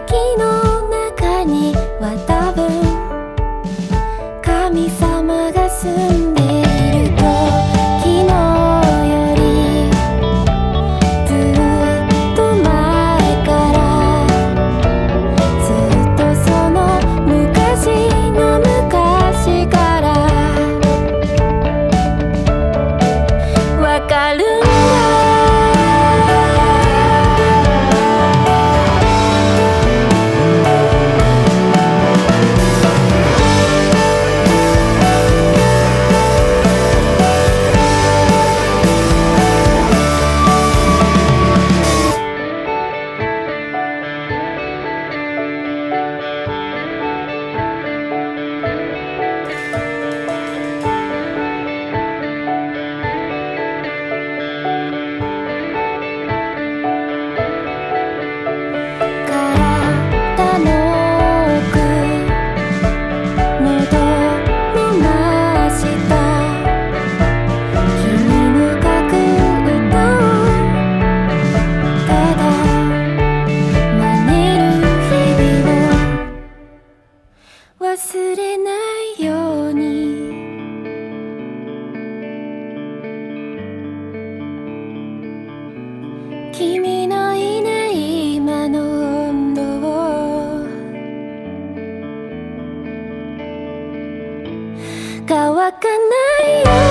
滝の中には多分神様が住ん君のいない今の温度乾かないよ。